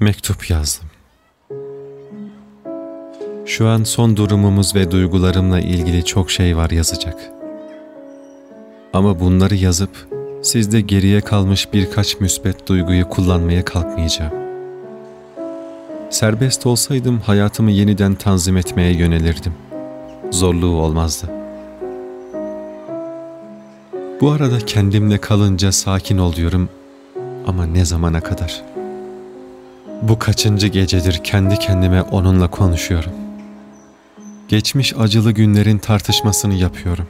Mektup yazdım. Şu an son durumumuz ve duygularımla ilgili çok şey var yazacak. Ama bunları yazıp sizde geriye kalmış birkaç müsbet duyguyu kullanmaya kalkmayacağım. Serbest olsaydım hayatımı yeniden tanzim etmeye yönelirdim. Zorluğu olmazdı. Bu arada kendimle kalınca sakin oluyorum ama ne zamana kadar? Bu kaçıncı gecedir kendi kendime onunla konuşuyorum. Geçmiş acılı günlerin tartışmasını yapıyorum.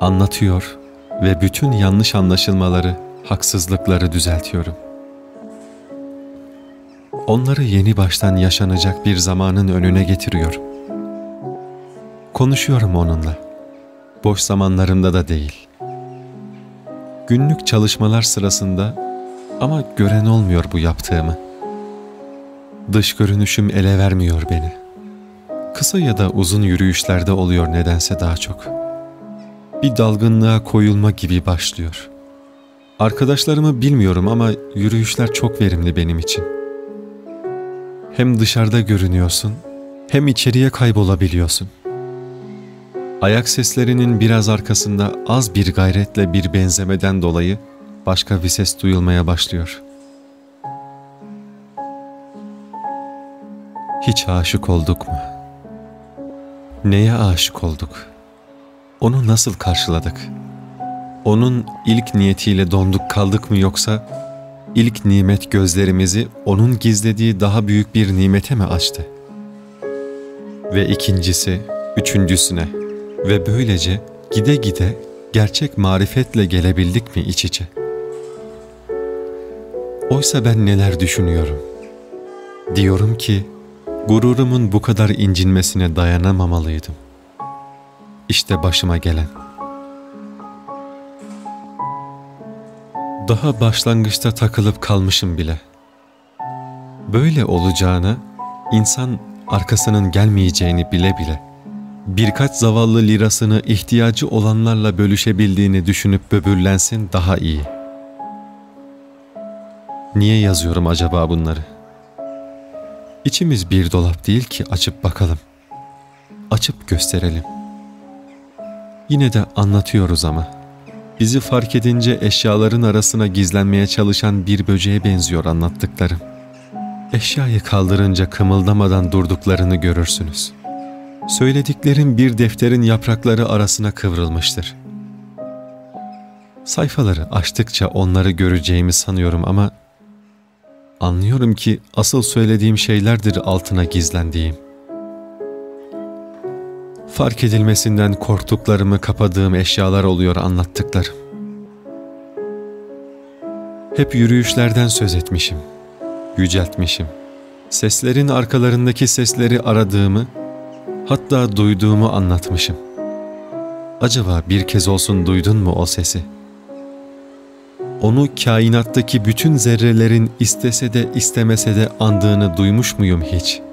Anlatıyor ve bütün yanlış anlaşılmaları, haksızlıkları düzeltiyorum. Onları yeni baştan yaşanacak bir zamanın önüne getiriyorum. Konuşuyorum onunla. Boş zamanlarımda da değil. Günlük çalışmalar sırasında ama gören olmuyor bu yaptığımı. Dış görünüşüm ele vermiyor beni. Kısa ya da uzun yürüyüşlerde oluyor nedense daha çok.'' bir dalgınlığa koyulma gibi başlıyor. Arkadaşlarımı bilmiyorum ama yürüyüşler çok verimli benim için. Hem dışarıda görünüyorsun, hem içeriye kaybolabiliyorsun. Ayak seslerinin biraz arkasında az bir gayretle bir benzemeden dolayı başka bir ses duyulmaya başlıyor. Hiç aşık olduk mu? Neye aşık olduk?'' Onu nasıl karşıladık? Onun ilk niyetiyle donduk kaldık mı yoksa ilk nimet gözlerimizi onun gizlediği daha büyük bir nimete mi açtı? Ve ikincisi, üçüncüsüne ve böylece gide gide gerçek marifetle gelebildik mi iç içe? Oysa ben neler düşünüyorum? Diyorum ki gururumun bu kadar incinmesine dayanamamalıydım. İşte başıma gelen. Daha başlangıçta takılıp kalmışım bile. Böyle olacağını, insan arkasının gelmeyeceğini bile bile birkaç zavallı lirasını ihtiyacı olanlarla bölüşebildiğini düşünüp böbürlensin daha iyi. Niye yazıyorum acaba bunları? İçimiz bir dolap değil ki açıp bakalım. Açıp gösterelim.'' Yine de anlatıyoruz ama. Bizi fark edince eşyaların arasına gizlenmeye çalışan bir böceğe benziyor anlattıklarım. Eşyayı kaldırınca kımıldamadan durduklarını görürsünüz. Söylediklerim bir defterin yaprakları arasına kıvrılmıştır. Sayfaları açtıkça onları göreceğimi sanıyorum ama anlıyorum ki asıl söylediğim şeylerdir altına gizlendiğim.'' Fark edilmesinden korktuklarımı kapadığım eşyalar oluyor anlattıklarım. Hep yürüyüşlerden söz etmişim, yüceltmişim. Seslerin arkalarındaki sesleri aradığımı, hatta duyduğumu anlatmışım. Acaba bir kez olsun duydun mu o sesi? Onu kainattaki bütün zerrelerin istese de istemese de andığını duymuş muyum hiç?''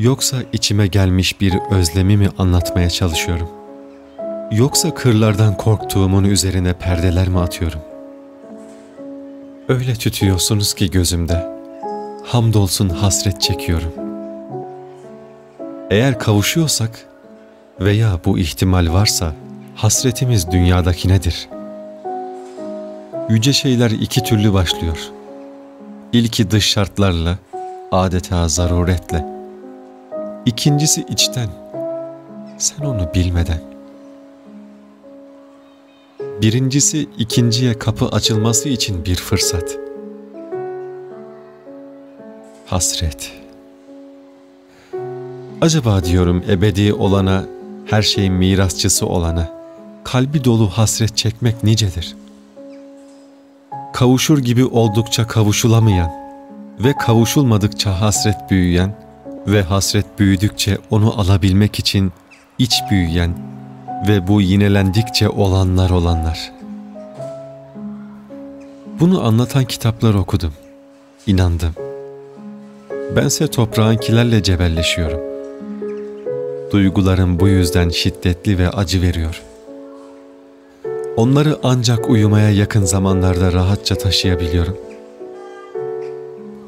Yoksa içime gelmiş bir özlemi mi anlatmaya çalışıyorum? Yoksa kırlardan korktuğumun üzerine perdeler mi atıyorum? Öyle tütüyorsunuz ki gözümde. Hamdolsun hasret çekiyorum. Eğer kavuşuyorsak veya bu ihtimal varsa hasretimiz dünyadaki nedir? Yüce şeyler iki türlü başlıyor. İlki dış şartlarla, adeta zaruretle.'' İkincisi içten. Sen onu bilmeden. Birincisi ikinciye kapı açılması için bir fırsat. Hasret. Acaba diyorum ebedi olana, her şeyin mirasçısı olana, kalbi dolu hasret çekmek nicedir? Kavuşur gibi oldukça kavuşulamayan ve kavuşulmadıkça hasret büyüyen, ve hasret büyüdükçe onu alabilmek için iç büyüyen ve bu yinelendikçe olanlar olanlar. Bunu anlatan kitaplar okudum. İnandım. Bense toprağınkilerle cebelleşiyorum. Duygularım bu yüzden şiddetli ve acı veriyor. Onları ancak uyumaya yakın zamanlarda rahatça taşıyabiliyorum.''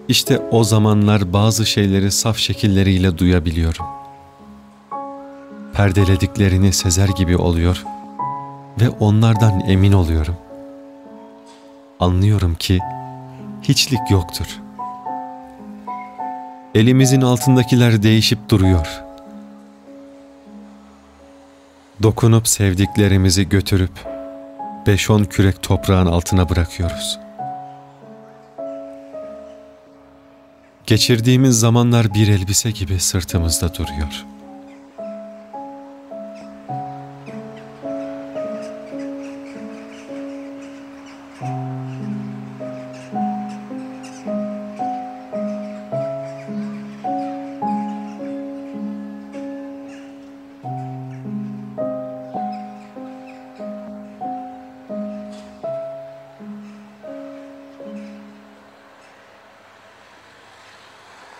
İşte o zamanlar bazı şeyleri saf şekilleriyle duyabiliyorum. Perdelediklerini sezer gibi oluyor ve onlardan emin oluyorum. Anlıyorum ki hiçlik yoktur. Elimizin altındakiler değişip duruyor. Dokunup sevdiklerimizi götürüp beş on kürek toprağın altına bırakıyoruz. Geçirdiğimiz zamanlar bir elbise gibi sırtımızda duruyor.''